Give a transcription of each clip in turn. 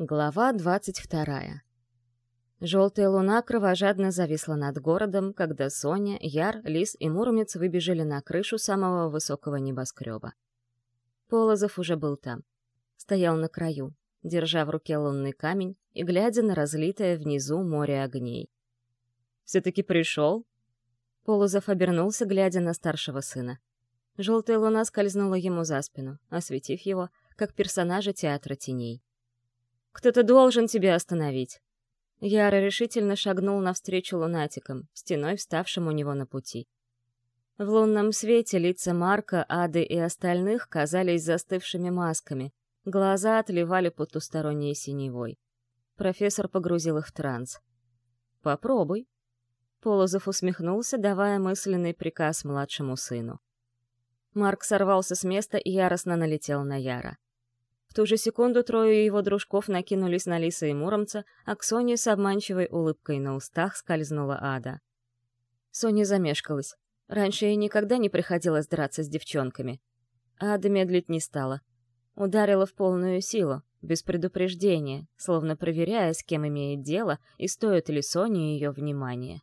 Глава двадцать вторая. Желтая луна кровожадно зависла над городом, когда Соня, Яр, Лис и Муромец выбежали на крышу самого высокого небоскреба. Полозов уже был там. Стоял на краю, держа в руке лунный камень и глядя на разлитое внизу море огней. «Все-таки пришел?» Полозов обернулся, глядя на старшего сына. Желтая луна скользнула ему за спину, осветив его, как персонажа театра теней. Кто-то должен тебя остановить. Яра решительно шагнул навстречу лунатикам, стеной вставшим у него на пути. В лунном свете лица Марка, Ады и остальных казались застывшими масками, глаза отливали потусторонней синевой. Профессор погрузил их в транс. «Попробуй». Полозов усмехнулся, давая мысленный приказ младшему сыну. Марк сорвался с места и яростно налетел на Яра. В ту же секунду трое его дружков накинулись на Лиса и Муромца, а к Соне с обманчивой улыбкой на устах скользнула ада. Соня замешкалась. Раньше ей никогда не приходилось драться с девчонками. Ада медлить не стала. Ударила в полную силу, без предупреждения, словно проверяя, с кем имеет дело и стоит ли Соне ее внимания.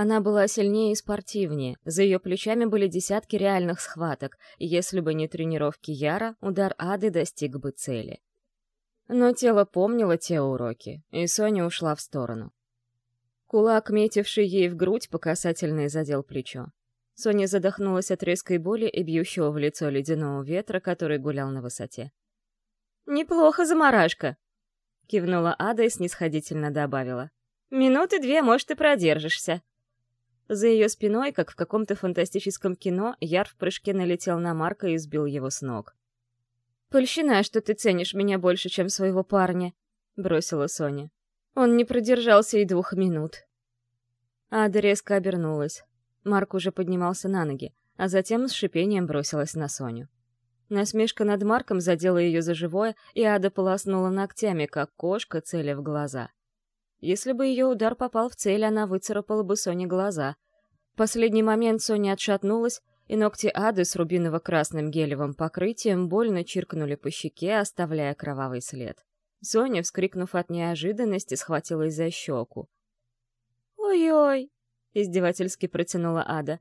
Она была сильнее и спортивнее, за ее плечами были десятки реальных схваток, и если бы не тренировки Яра, удар Ады достиг бы цели. Но тело помнило те уроки, и Соня ушла в сторону. Кулак, метивший ей в грудь, по касательной задел плечо. Соня задохнулась от резкой боли и бьющего в лицо ледяного ветра, который гулял на высоте. «Неплохо, заморашка!» — кивнула Ада и снисходительно добавила. «Минуты две, может, и продержишься». За ее спиной, как в каком-то фантастическом кино, Яр в прыжке налетел на Марка и сбил его с ног. «Польщина, что ты ценишь меня больше, чем своего парня», — бросила Соня. Он не продержался и двух минут. Ада резко обернулась. Марк уже поднимался на ноги, а затем с шипением бросилась на Соню. Насмешка над Марком задела ее за живое, и Ада полоснула ногтями, как кошка, целя в глаза. Если бы ее удар попал в цель, она выцарапала бы Соне глаза. В последний момент Соня отшатнулась, и ногти Ады с рубиново-красным гелевым покрытием больно чиркнули по щеке, оставляя кровавый след. Соня, вскрикнув от неожиданности, схватилась за щеку. «Ой-ой!» — издевательски протянула Ада.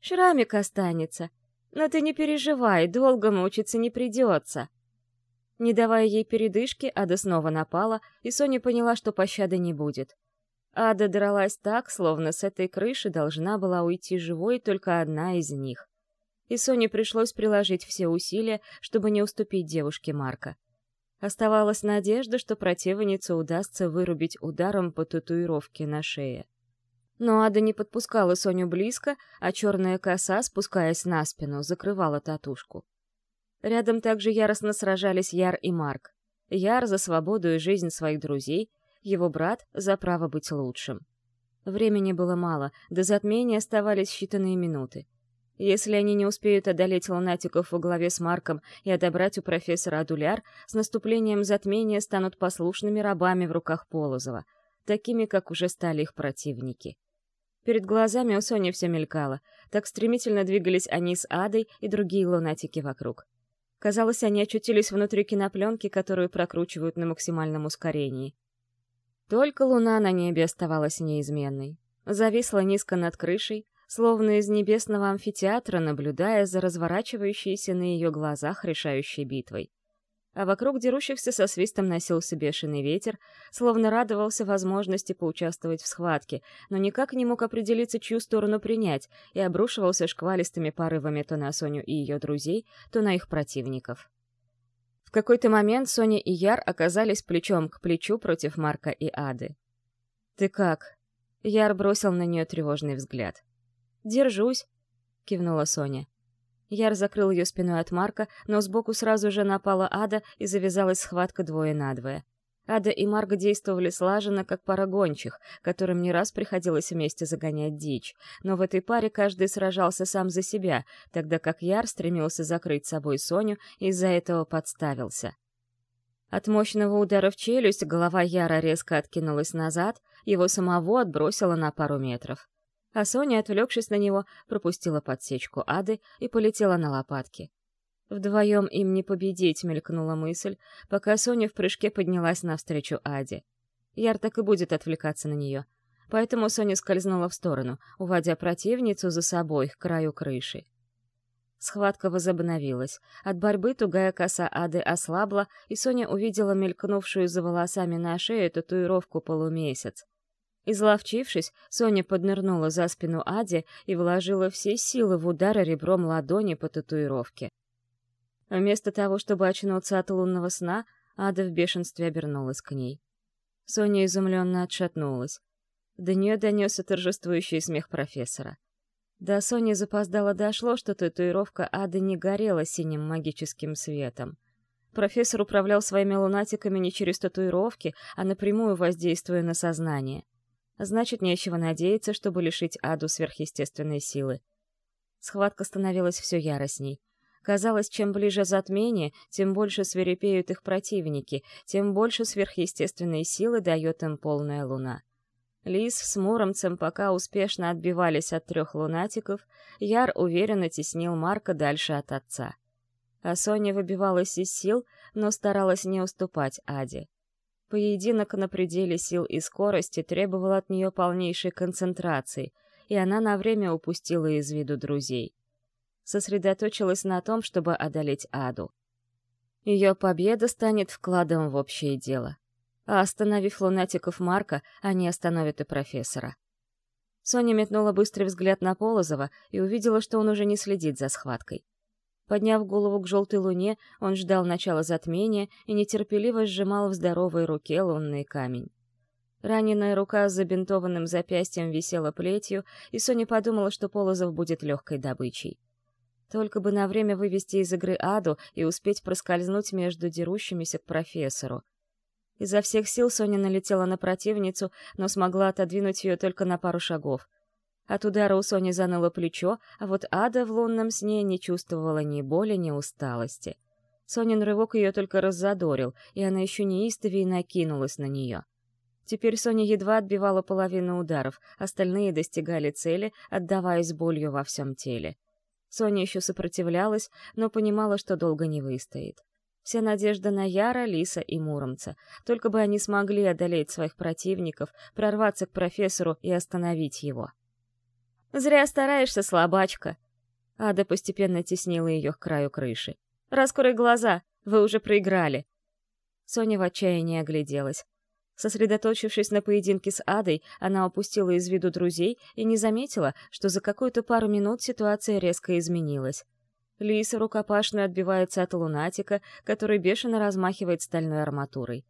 «Шрамик останется. Но ты не переживай, долго мучиться не придется». Не давая ей передышки, Ада снова напала, и Соня поняла, что пощады не будет. Ада дралась так, словно с этой крыши должна была уйти живой только одна из них. И Соне пришлось приложить все усилия, чтобы не уступить девушке Марка. Оставалась надежда, что противницу удастся вырубить ударом по татуировке на шее. Но Ада не подпускала Соню близко, а черная коса, спускаясь на спину, закрывала татушку. Рядом также яростно сражались Яр и Марк. Яр за свободу и жизнь своих друзей, его брат за право быть лучшим. Времени было мало, до затмения оставались считанные минуты. Если они не успеют одолеть лунатиков во главе с Марком и отобрать у профессора Адуляр, с наступлением затмения станут послушными рабами в руках Полозова, такими, как уже стали их противники. Перед глазами у Сони все мелькало, так стремительно двигались они с Адой и другие лунатики вокруг. Казалось, они очутились внутри кинопленки, которую прокручивают на максимальном ускорении. Только луна на небе оставалась неизменной. Зависла низко над крышей, словно из небесного амфитеатра, наблюдая за разворачивающейся на ее глазах решающей битвой а вокруг дерущихся со свистом носился бешеный ветер, словно радовался возможности поучаствовать в схватке, но никак не мог определиться, чью сторону принять, и обрушивался шквалистыми порывами то на Соню и ее друзей, то на их противников. В какой-то момент Соня и Яр оказались плечом к плечу против Марка и Ады. «Ты как?» Яр бросил на нее тревожный взгляд. «Держусь», — кивнула Соня. Яр закрыл ее спиной от Марка, но сбоку сразу же напала Ада и завязалась схватка двое на двое. Ада и Марга действовали слаженно, как пара гончих, которым не раз приходилось вместе загонять дичь, но в этой паре каждый сражался сам за себя, тогда как Яр стремился закрыть собой Соню и из-за этого подставился. От мощного удара в челюсть голова Яра резко откинулась назад, его самого отбросило на пару метров а Соня, отвлекшись на него, пропустила подсечку Ады и полетела на лопатки. Вдвоем им не победить, мелькнула мысль, пока Соня в прыжке поднялась навстречу Аде. Яр так и будет отвлекаться на нее. Поэтому Соня скользнула в сторону, уводя противницу за собой к краю крыши. Схватка возобновилась. От борьбы тугая коса Ады ослабла, и Соня увидела мелькнувшую за волосами на шее татуировку полумесяц. Изловчившись, Соня поднырнула за спину Ади и вложила все силы в удар ребром ладони по татуировке. Вместо того, чтобы очнуться от лунного сна, Ада в бешенстве обернулась к ней. Соня изумленно отшатнулась. До нее донесся торжествующий смех профессора. До Сони запоздало дошло, что татуировка Ады не горела синим магическим светом. Профессор управлял своими лунатиками не через татуировки, а напрямую воздействуя на сознание. Значит, нечего надеяться, чтобы лишить Аду сверхъестественной силы. Схватка становилась все яростней. Казалось, чем ближе затмение, тем больше свирепеют их противники, тем больше сверхъестественной силы дает им полная луна. Лис с Муромцем пока успешно отбивались от трех лунатиков, Яр уверенно теснил Марка дальше от отца. А Соня выбивалась из сил, но старалась не уступать Аде. Поединок на пределе сил и скорости требовал от нее полнейшей концентрации, и она на время упустила из виду друзей. Сосредоточилась на том, чтобы одолеть Аду. Ее победа станет вкладом в общее дело. А остановив лунатиков Марка, они остановят и профессора. Соня метнула быстрый взгляд на Полозова и увидела, что он уже не следит за схваткой. Подняв голову к желтой луне, он ждал начала затмения и нетерпеливо сжимал в здоровой руке лунный камень. Раненая рука с забинтованным запястьем висела плетью, и Соня подумала, что Полозов будет легкой добычей. Только бы на время вывести из игры Аду и успеть проскользнуть между дерущимися к профессору. Изо всех сил Соня налетела на противницу, но смогла отодвинуть ее только на пару шагов — от удара у Сони заныло плечо, а вот Ада в лунном сне не чувствовала ни боли, ни усталости. Сонин рывок ее только раззадорил, и она еще неистовее накинулась на нее. Теперь Соня едва отбивала половину ударов, остальные достигали цели, отдаваясь болью во всем теле. Соня еще сопротивлялась, но понимала, что долго не выстоит. Вся надежда на Яра, Лиса и Муромца. Только бы они смогли одолеть своих противников, прорваться к профессору и остановить его. «Зря стараешься, слабачка!» Ада постепенно теснила ее к краю крыши. «Раскрой глаза! Вы уже проиграли!» Соня в отчаянии огляделась. Сосредоточившись на поединке с Адой, она опустила из виду друзей и не заметила, что за какую-то пару минут ситуация резко изменилась. Лиса рукопашно отбивается от лунатика, который бешено размахивает стальной арматурой.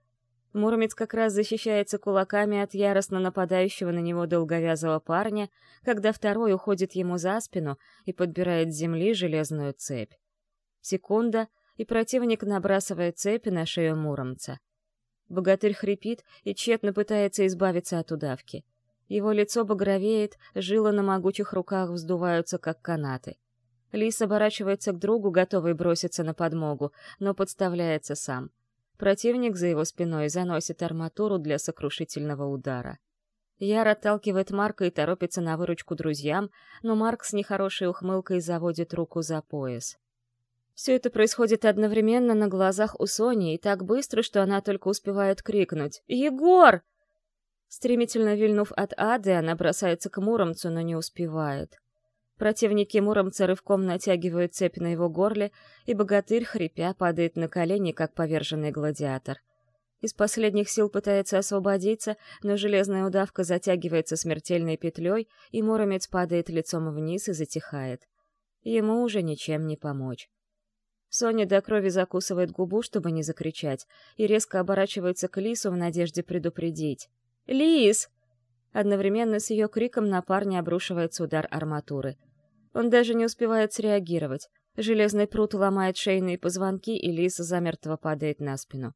Муромец как раз защищается кулаками от яростно нападающего на него долговязого парня, когда второй уходит ему за спину и подбирает с земли железную цепь. Секунда, и противник набрасывает цепи на шею Муромца. Богатырь хрипит и тщетно пытается избавиться от удавки. Его лицо багровеет, жилы на могучих руках вздуваются, как канаты. Лис оборачивается к другу, готовый броситься на подмогу, но подставляется сам — Противник за его спиной заносит арматуру для сокрушительного удара. Яр отталкивает Марка и торопится на выручку друзьям, но Марк с нехорошей ухмылкой заводит руку за пояс. Все это происходит одновременно на глазах у Сони и так быстро, что она только успевает крикнуть «Егор!». Стремительно вильнув от ады, она бросается к Муромцу, но не успевает. Противники Муромца рывком натягивают цепь на его горле, и богатырь, хрипя, падает на колени, как поверженный гладиатор. Из последних сил пытается освободиться, но железная удавка затягивается смертельной петлей, и Муромец падает лицом вниз и затихает. Ему уже ничем не помочь. Соня до крови закусывает губу, чтобы не закричать, и резко оборачивается к Лису в надежде предупредить. «Лис!» Одновременно с ее криком на парня обрушивается удар арматуры — он даже не успевает среагировать. Железный пруд ломает шейные позвонки, и лис замертво падает на спину.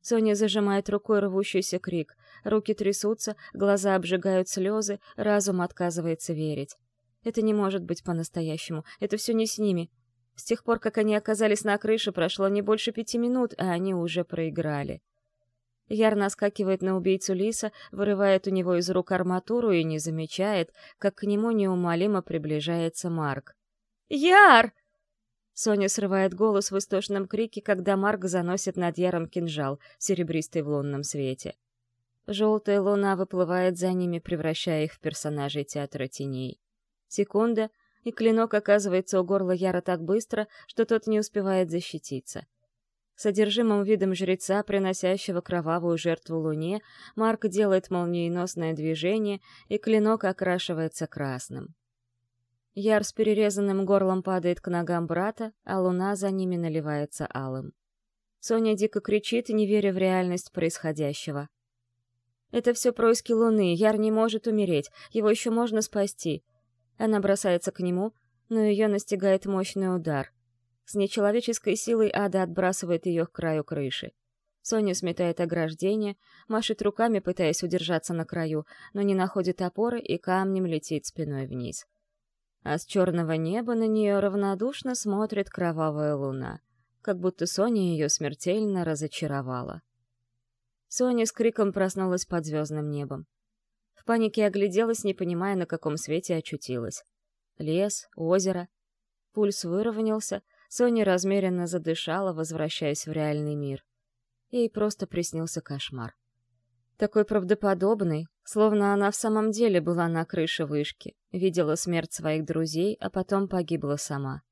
Соня зажимает рукой рвущийся крик. Руки трясутся, глаза обжигают слезы, разум отказывается верить. Это не может быть по-настоящему. Это все не с ними. С тех пор, как они оказались на крыше, прошло не больше пяти минут, а они уже проиграли. Яр наскакивает на убийцу Лиса, вырывает у него из рук арматуру и не замечает, как к нему неумолимо приближается Марк. «Яр!» Соня срывает голос в истошном крике, когда Марк заносит над Яром кинжал, серебристый в лунном свете. Желтая луна выплывает за ними, превращая их в персонажей театра теней. Секунда, и клинок оказывается у горла Яра так быстро, что тот не успевает защититься. Содержимым видом жреца, приносящего кровавую жертву луне, Марк делает молниеносное движение, и клинок окрашивается красным. Яр с перерезанным горлом падает к ногам брата, а луна за ними наливается алым. Соня дико кричит, не веря в реальность происходящего. «Это все происки луны, Яр не может умереть, его еще можно спасти». Она бросается к нему, но ее настигает мощный удар. С нечеловеческой силой ада отбрасывает ее к краю крыши. Соня сметает ограждение, машет руками, пытаясь удержаться на краю, но не находит опоры и камнем летит спиной вниз а с черного неба на нее равнодушно смотрит кровавая луна, как будто Соня ее смертельно разочаровала. Соня с криком проснулась под звездным небом. В панике огляделась, не понимая, на каком свете очутилась. Лес, озеро. Пульс выровнялся, Соня размеренно задышала, возвращаясь в реальный мир. Ей просто приснился кошмар. Такой правдоподобный, словно она в самом деле была на крыше вышки, видела смерть своих друзей, а потом погибла сама.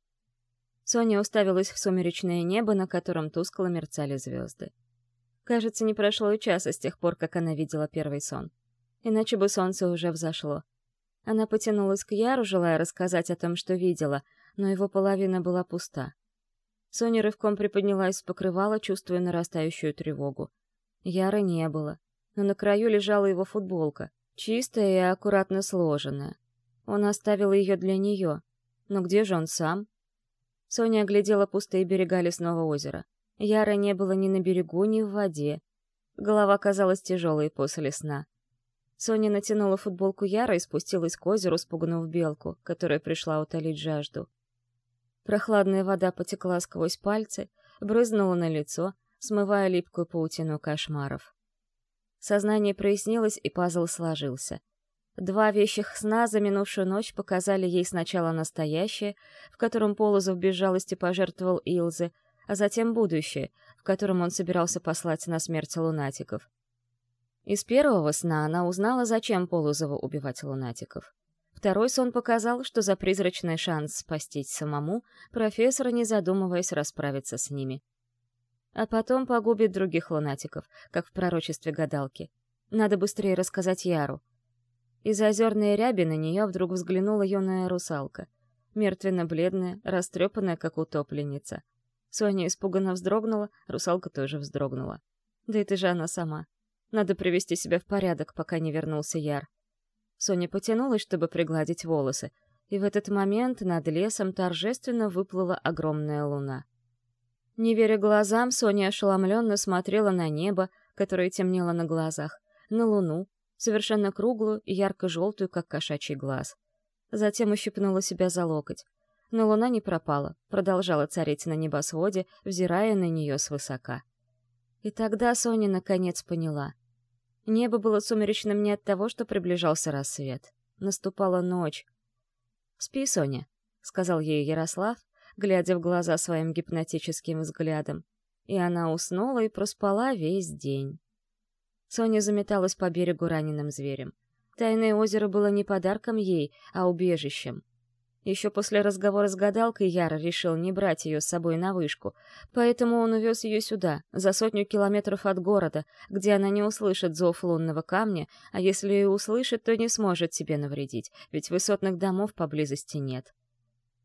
Соня уставилась в сумеречное небо, на котором тускло мерцали звезды. Кажется, не прошло и часа с тех пор, как она видела первый сон. Иначе бы солнце уже взошло. Она потянулась к Яру, желая рассказать о том, что видела, но его половина была пуста. Соня рывком приподнялась с покрывала, чувствуя нарастающую тревогу. Яра не было но на краю лежала его футболка, чистая и аккуратно сложенная. Он оставил ее для нее. Но где же он сам? Соня оглядела пустые берега лесного озера. Яра не было ни на берегу, ни в воде. Голова казалась тяжелой после сна. Соня натянула футболку Яра и спустилась к озеру, спугнув белку, которая пришла утолить жажду. Прохладная вода потекла сквозь пальцы, брызнула на лицо, смывая липкую паутину кошмаров. Сознание прояснилось, и пазл сложился. Два вещих сна за минувшую ночь показали ей сначала настоящее, в котором Полозов без жалости пожертвовал Илзе, а затем будущее, в котором он собирался послать на смерть лунатиков. Из первого сна она узнала, зачем Полозову убивать лунатиков. Второй сон показал, что за призрачный шанс спастись самому профессор, не задумываясь, расправится с ними а потом погубит других лунатиков, как в пророчестве гадалки. Надо быстрее рассказать Яру. Из озерной ряби на нее вдруг взглянула юная русалка. Мертвенно-бледная, растрепанная, как утопленница. Соня испуганно вздрогнула, русалка тоже вздрогнула. Да это же она сама. Надо привести себя в порядок, пока не вернулся Яр. Соня потянулась, чтобы пригладить волосы, и в этот момент над лесом торжественно выплыла огромная луна. Не веря глазам, Соня ошеломленно смотрела на небо, которое темнело на глазах, на луну, совершенно круглую и ярко-желтую, как кошачий глаз. Затем ущипнула себя за локоть. Но луна не пропала, продолжала царить на небосводе, взирая на нее свысока. И тогда Соня наконец поняла. Небо было сумеречным не от того, что приближался рассвет. Наступала ночь. «Спи, Соня», — сказал ей Ярослав, глядя в глаза своим гипнотическим взглядом. И она уснула и проспала весь день. Соня заметалась по берегу раненым зверем. Тайное озеро было не подарком ей, а убежищем. Еще после разговора с гадалкой Яра решил не брать ее с собой на вышку, поэтому он увез ее сюда, за сотню километров от города, где она не услышит зов лунного камня, а если и услышит, то не сможет себе навредить, ведь высотных домов поблизости нет.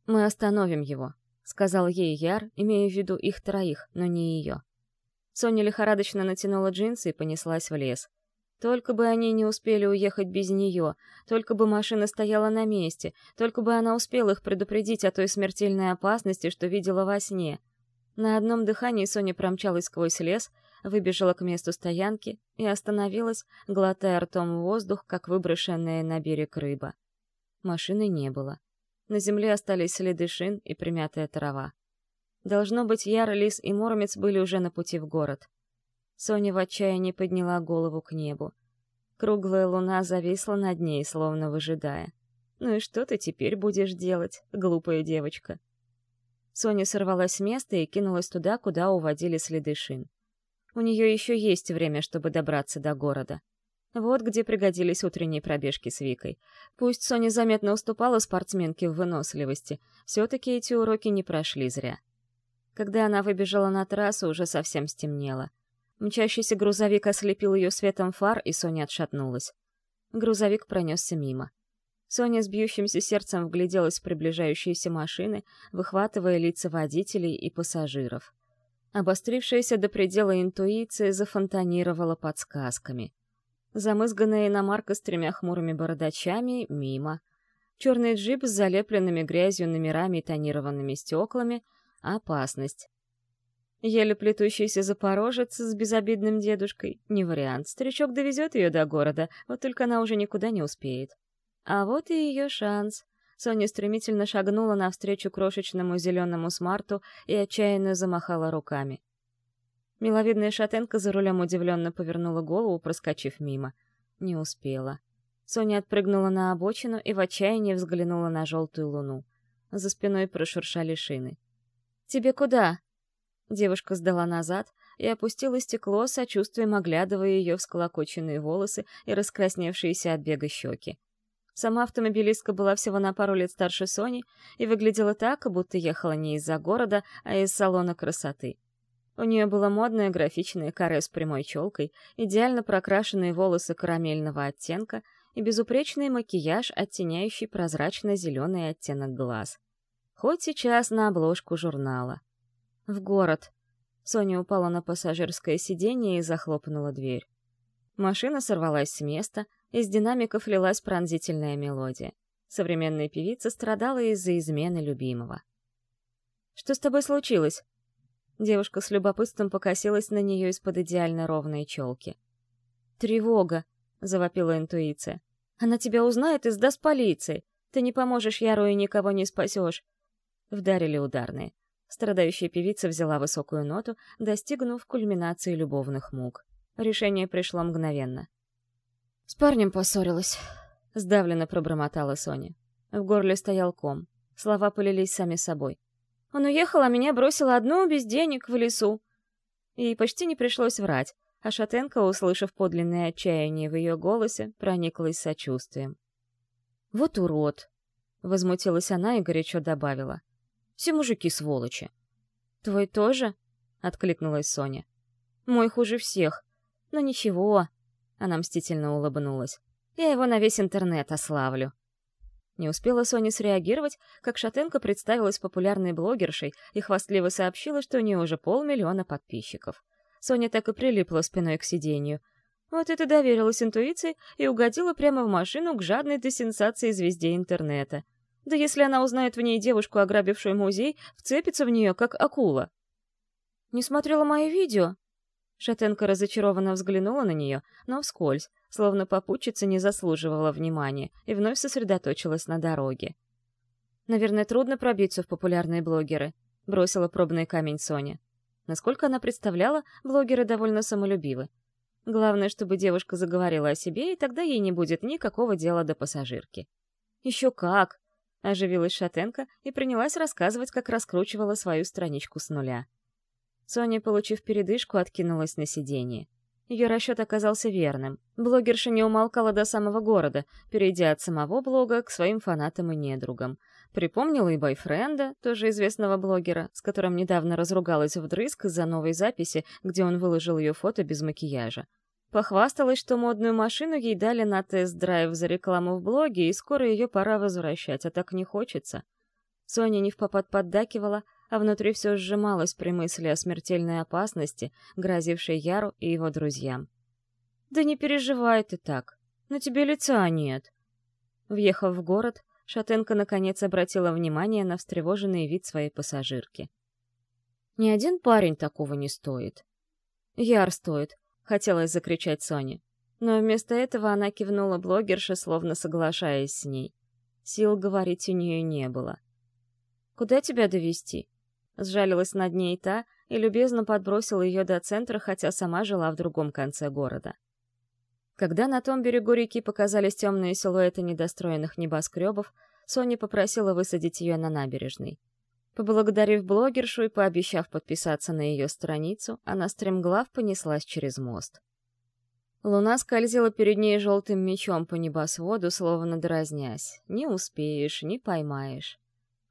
«Мы остановим его», — сказал ей Яр, имея в виду их троих, но не ее. Соня лихорадочно натянула джинсы и понеслась в лес. Только бы они не успели уехать без нее, только бы машина стояла на месте, только бы она успела их предупредить о той смертельной опасности, что видела во сне. На одном дыхании Соня промчалась сквозь лес, выбежала к месту стоянки и остановилась, глотая ртом воздух, как выброшенная на берег рыба. Машины не было. На земле остались следы шин и примятая трава. Должно быть, Яр, Лис и Муромец были уже на пути в город. Соня в отчаянии подняла голову к небу. Круглая луна зависла над ней, словно выжидая. «Ну и что ты теперь будешь делать, глупая девочка?» Соня сорвалась с места и кинулась туда, куда уводили следы шин. У нее еще есть время, чтобы добраться до города. Вот где пригодились утренние пробежки с Викой. Пусть Соня заметно уступала спортсменке в выносливости, все-таки эти уроки не прошли зря. Когда она выбежала на трассу, уже совсем стемнело. Мчащийся грузовик ослепил ее светом фар, и Соня отшатнулась. Грузовик пронесся мимо. Соня с бьющимся сердцем вгляделась в приближающиеся машины, выхватывая лица водителей и пассажиров. Обострившаяся до предела интуиция зафонтанировала подсказками. Замызганная иномарка с тремя хмурыми бородачами — мимо. Черный джип с залепленными грязью номерами и тонированными стеклами — опасность. Еле плетущийся запорожец с безобидным дедушкой — не вариант. Старичок довезет ее до города, вот только она уже никуда не успеет. А вот и ее шанс. Соня стремительно шагнула навстречу крошечному зеленому смарту и отчаянно замахала руками. Миловидная шатенка за рулем удивленно повернула голову, проскочив мимо. Не успела. Соня отпрыгнула на обочину и в отчаянии взглянула на желтую луну. За спиной прошуршали шины. «Тебе куда?» Девушка сдала назад и опустила стекло, сочувствием оглядывая ее всколокоченные волосы и раскрасневшиеся от бега щеки. Сама автомобилистка была всего на пару лет старше Сони и выглядела так, будто ехала не из-за города, а из салона красоты. У нее было модное графичное каре с прямой челкой, идеально прокрашенные волосы карамельного оттенка и безупречный макияж, оттеняющий прозрачно-зеленый оттенок глаз. Хоть сейчас на обложку журнала. В город. Соня упала на пассажирское сиденье и захлопнула дверь. Машина сорвалась с места, из динамиков лилась пронзительная мелодия. Современная певица страдала из-за измены любимого. «Что с тобой случилось?» Девушка с любопытством покосилась на нее из-под идеально ровной челки. «Тревога!» — завопила интуиция. «Она тебя узнает и сдаст полиции! Ты не поможешь Яру и никого не спасешь!» Вдарили ударные. Страдающая певица взяла высокую ноту, достигнув кульминации любовных мук. Решение пришло мгновенно. «С парнем поссорилась», — сдавленно пробормотала Соня. В горле стоял ком. Слова полились сами собой. Он уехал, а меня бросила одну без денег в лесу. И почти не пришлось врать, а Шатенко, услышав подлинное отчаяние в ее голосе, прониклась сочувствием. «Вот урод!» — возмутилась она и горячо добавила. «Все мужики сволочи». «Твой тоже?» — откликнулась Соня. «Мой хуже всех. Но ничего». Она мстительно улыбнулась. «Я его на весь интернет ославлю». Не успела Соня среагировать, как Шатенко представилась популярной блогершей и хвастливо сообщила, что у нее уже полмиллиона подписчиков. Соня так и прилипла спиной к сиденью. Вот это доверилась интуиции и угодила прямо в машину к жадной до сенсации звезде интернета. Да если она узнает в ней девушку, ограбившую музей, вцепится в нее, как акула. «Не смотрела мои видео?» Шатенко разочарованно взглянула на нее, но вскользь, словно попутчица не заслуживала внимания, и вновь сосредоточилась на дороге. «Наверное, трудно пробиться в популярные блогеры», — бросила пробный камень Соня. Насколько она представляла, блогеры довольно самолюбивы. Главное, чтобы девушка заговорила о себе, и тогда ей не будет никакого дела до пассажирки. «Еще как!» — оживилась Шатенко и принялась рассказывать, как раскручивала свою страничку с нуля. Соня, получив передышку, откинулась на сиденье. Ее расчет оказался верным. Блогерша не умолкала до самого города, перейдя от самого блога к своим фанатам и недругам. Припомнила и бойфренда, тоже известного блогера, с которым недавно разругалась вдрызг из-за новой записи, где он выложил ее фото без макияжа. Похвасталась, что модную машину ей дали на тест-драйв за рекламу в блоге, и скоро ее пора возвращать, а так не хочется. Соня не в попад поддакивала, а внутри все сжималось при мысли о смертельной опасности, грозившей Яру и его друзьям. «Да не переживай ты так, на тебе лица нет». Въехав в город, Шатенко наконец обратила внимание на встревоженный вид своей пассажирки. «Ни один парень такого не стоит». «Яр стоит», — хотелось закричать Соне. Но вместо этого она кивнула блогерше, словно соглашаясь с ней. Сил говорить у нее не было. «Куда тебя довести? Сжалилась над ней та и любезно подбросила ее до центра, хотя сама жила в другом конце города. Когда на том берегу реки показались темные силуэты недостроенных небоскребов, Соня попросила высадить ее на набережной. Поблагодарив блогершу и пообещав подписаться на ее страницу, она стремглав понеслась через мост. Луна скользила перед ней желтым мечом по небосводу, словно дразнясь. Не успеешь, не поймаешь.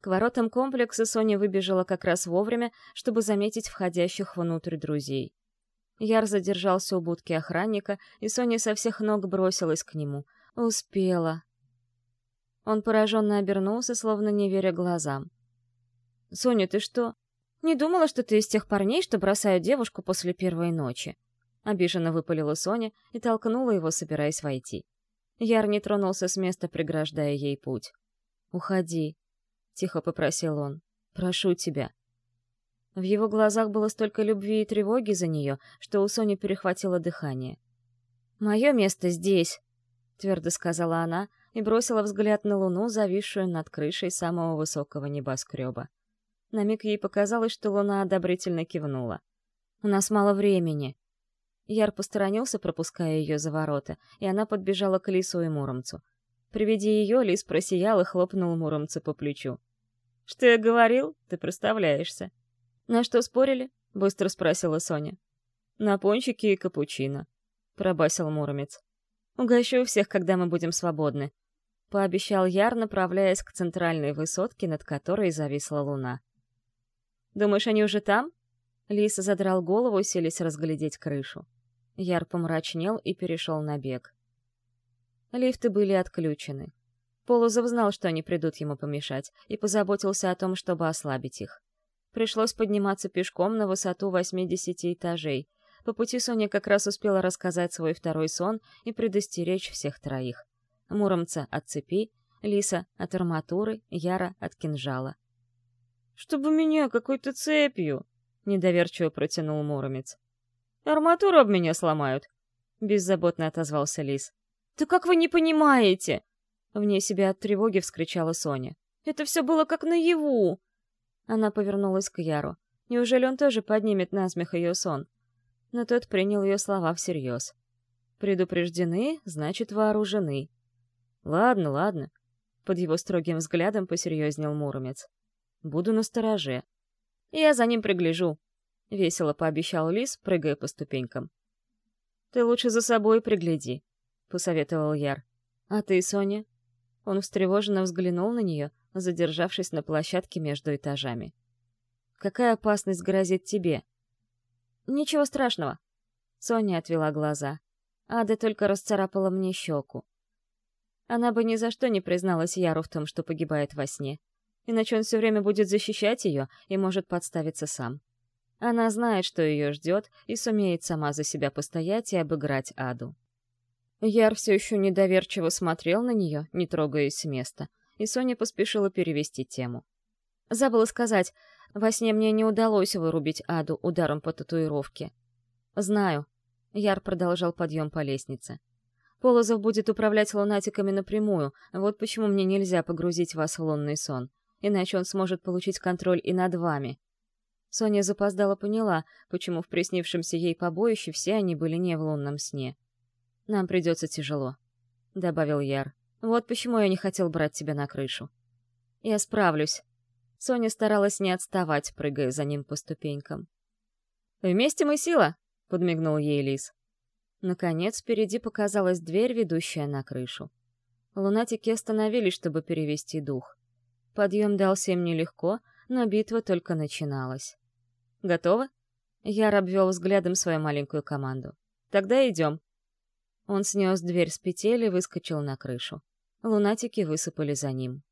К воротам комплекса Соня выбежала как раз вовремя, чтобы заметить входящих внутрь друзей. Яр задержался у будки охранника, и Соня со всех ног бросилась к нему. Успела. Он пораженно обернулся, словно не веря глазам. «Соня, ты что? Не думала, что ты из тех парней, что бросают девушку после первой ночи?» Обиженно выпалила Соня и толкнула его, собираясь войти. Яр не тронулся с места, преграждая ей путь. «Уходи», — тихо попросил он. «Прошу тебя». В его глазах было столько любви и тревоги за нее, что у Сони перехватило дыхание. «Мое место здесь», — твердо сказала она и бросила взгляд на луну, зависшую над крышей самого высокого небоскреба. На миг ей показалось, что луна одобрительно кивнула. «У нас мало времени», Яр посторонился, пропуская ее за ворота, и она подбежала к Лису и Муромцу. При виде ее Лис просиял и хлопнул Муромца по плечу. «Что я говорил? Ты представляешься». «На что спорили?» — быстро спросила Соня. «На пончики и капучино», — пробасил Муромец. «Угощу всех, когда мы будем свободны», — пообещал Яр, направляясь к центральной высотке, над которой зависла луна. «Думаешь, они уже там?» Лиса задрал голову, селись разглядеть крышу. Яр помрачнел и перешел на бег. Лифты были отключены. Полозов знал, что они придут ему помешать, и позаботился о том, чтобы ослабить их. Пришлось подниматься пешком на высоту 80 этажей. По пути Соня как раз успела рассказать свой второй сон и предостеречь всех троих. Муромца от цепи, Лиса от арматуры, Яра от кинжала. «Чтобы меня какой-то цепью!» — недоверчиво протянул Муромец. Арматуру об меня сломают!» — беззаботно отозвался Лис. «Да как вы не понимаете?» Вне себя от тревоги вскричала Соня. «Это все было как наяву!» Она повернулась к Яру. Неужели он тоже поднимет насмех ее сон? Но тот принял ее слова всерьез. «Предупреждены, значит, вооружены». «Ладно, ладно», — под его строгим взглядом посерьезнел Муромец. «Буду настороже. Я за ним пригляжу», — весело пообещал Лис, прыгая по ступенькам. «Ты лучше за собой пригляди», — посоветовал Яр. «А ты, Соня?» Он встревоженно взглянул на нее, задержавшись на площадке между этажами. «Какая опасность грозит тебе?» «Ничего страшного», — Соня отвела глаза. Ада только расцарапала мне щеку. Она бы ни за что не призналась Яру в том, что погибает во сне. Иначе он все время будет защищать ее и может подставиться сам. Она знает, что ее ждет, и сумеет сама за себя постоять и обыграть Аду. Яр все еще недоверчиво смотрел на нее, не трогаясь с места, и Соня поспешила перевести тему. Забыла сказать, во сне мне не удалось вырубить Аду ударом по татуировке. «Знаю», — Яр продолжал подъем по лестнице. «Полозов будет управлять лунатиками напрямую, вот почему мне нельзя погрузить вас в лунный сон, иначе он сможет получить контроль и над вами, Соня запоздала поняла, почему в приснившемся ей побоище все они были не в лунном сне. «Нам придется тяжело», — добавил Яр. «Вот почему я не хотел брать тебя на крышу». «Я справлюсь». Соня старалась не отставать, прыгая за ним по ступенькам. «Вместе мы сила!» — подмигнул ей Лис. Наконец, впереди показалась дверь, ведущая на крышу. Лунатики остановились, чтобы перевести дух. Подъем дался им нелегко, но битва только начиналась. Готово?» Яр обвел взглядом свою маленькую команду. «Тогда идем». Он снес дверь с петель и выскочил на крышу. Лунатики высыпали за ним.